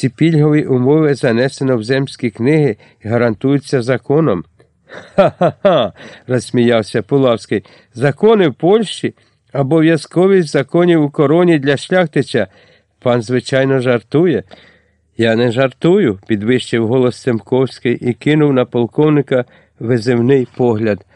Ці пільгові умови занесено в земські книги і гарантуються законом. Ха-ха-ха, розсміявся Пулавський. Закони в Польщі, обов'язковість законів у короні для шляхтича. Пан, звичайно, жартує. Я не жартую, підвищив голос Семковський і кинув на полковника визивний погляд.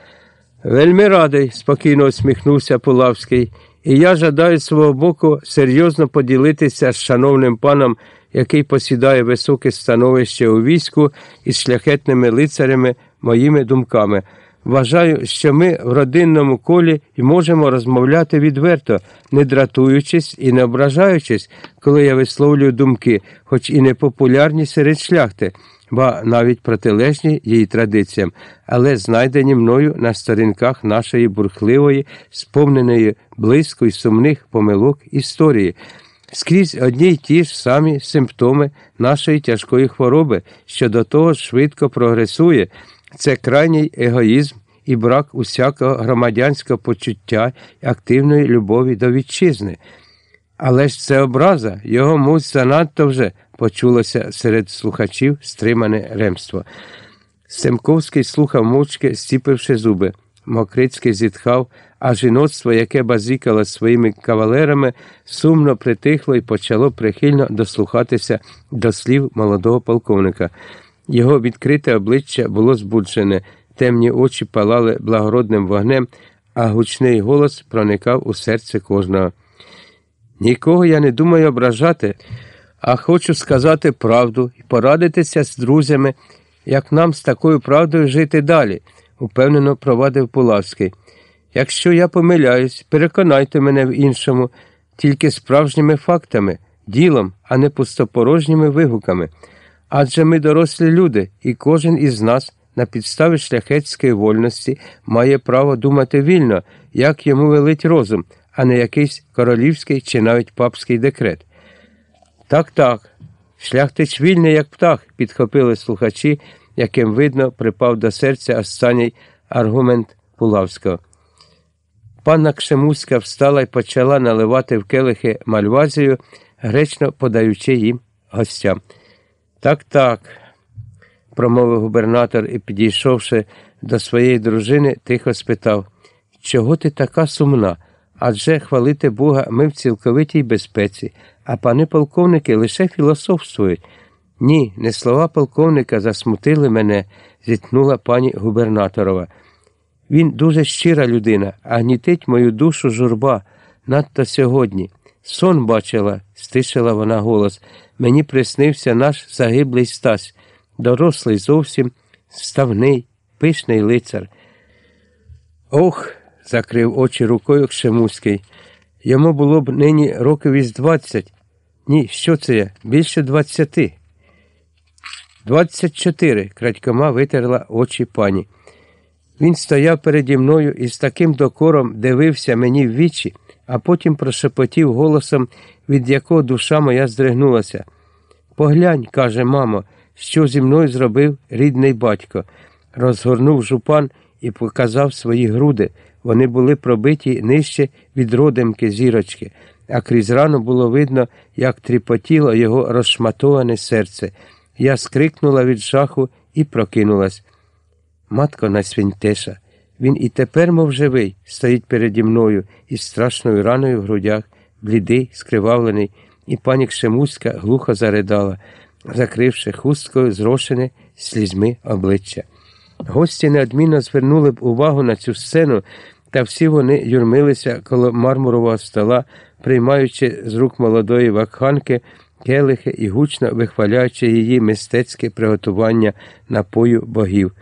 Вельми радий, спокійно усміхнувся Пулавський, і я жадаю свого боку серйозно поділитися з шановним паном, який посідає високе становище у війську із шляхетними лицарями моїми думками. Вважаю, що ми в родинному колі і можемо розмовляти відверто, не дратуючись і не ображаючись, коли я висловлюю думки, хоч і не популярні серед шляхти, ба навіть протилежні її традиціям, але знайдені мною на сторінках нашої бурхливої, сповненої близько й сумних помилок історії. Скрізь одні й ті ж самі симптоми нашої тяжкої хвороби, що до того швидко прогресує. Це крайній егоїзм і брак усякого громадянського почуття і активної любові до вітчизни. Але ж це образа, його муть занадто вже почулося серед слухачів стримане ремство. Семковський слухав мовчки, стіпивши зуби. Мокрицький зітхав, а жіноцтво, яке базікало своїми кавалерами, сумно притихло і почало прихильно дослухатися до слів молодого полковника. Його відкрите обличчя було збуджене, темні очі палали благородним вогнем, а гучний голос проникав у серце кожного. Нікого я не думаю ображати, а хочу сказати правду і порадитися з друзями, як нам з такою правдою жити далі, упевнено провадив Пулавський. Якщо я помиляюсь, переконайте мене в іншому, тільки справжніми фактами, ділом, а не пустопорожніми вигуками. Адже ми дорослі люди, і кожен із нас на підставі шляхетської вольності має право думати вільно, як йому велить розум, а не якийсь королівський чи навіть папський декрет. Так, так, шляхтич вільний, як птах, підхопили слухачі, яким видно припав до серця останній аргумент Пулавського. Панна Кшемуська встала і почала наливати в келихи мальвазію, гречно подаючи їм гостям. Так, так, промовив губернатор і, підійшовши до своєї дружини, тихо спитав, чого ти така сумна? Адже хвалити Бога ми в цілковитій безпеці, а пани полковники лише філософствують. Ні, не слова полковника засмутили мене, зітхнула пані губернаторова. Він дуже щира людина, а гнітить мою душу журба надто сьогодні. Сон бачила, стишила вона голос. Мені приснився наш загиблий Стась, дорослий зовсім ставний, пишний лицар. Ох, закрив очі рукою Кшемуський. Йому було б нині років із двадцять. Ні, що це я? Більше двадцяти. Двадцять чотири. крадькома витерла очі пані. Він стояв переді мною і з таким докором дивився мені в вічі, а потім прошепотів голосом, від якого душа моя здригнулася. Поглянь, каже мамо, що зі мною зробив рідний батько. Розгорнув жупан і показав свої груди. Вони були пробиті нижче від родимки зірочки, а крізь рану було видно, як тріпотіло його розшматоване серце. Я скрикнула від жаху і прокинулась. Матко Насвінтеша, він і тепер, мов живий, стоїть переді мною із страшною раною в грудях, блідий, скривавлений, і пані Кшемуська глухо заридала, закривши хусткою зрошене слізьми обличчя. Гості неодмінно звернули б увагу на цю сцену, та всі вони юрмилися коло мармурового стола, приймаючи з рук молодої вакханки келихи і гучно вихваляючи її мистецьке приготування напою богів.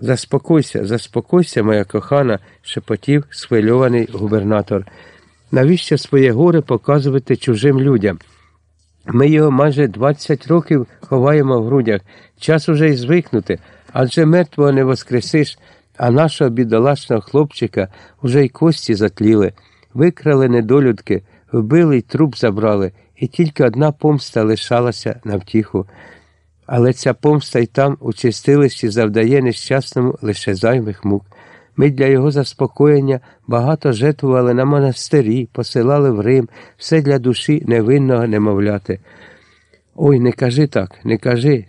Заспокойся, заспокойся, моя кохана, шепотів схвильований губернатор. Навіщо своє горе показувати чужим людям? Ми його майже 20 років ховаємо в грудях, час уже й звикнути, адже мертвого не воскресиш, а нашого бідолашного хлопчика уже й кості затліли, викрали недолюдки, вбили й труп забрали, і тільки одна помста лишалася на втіху. Але ця помста й там, у чистилищі, завдає нещасному лише зайвих мук. Ми для його заспокоєння багато жертвували на монастирі, посилали в Рим, все для душі невинного немовляти. Ой, не кажи так, не кажи.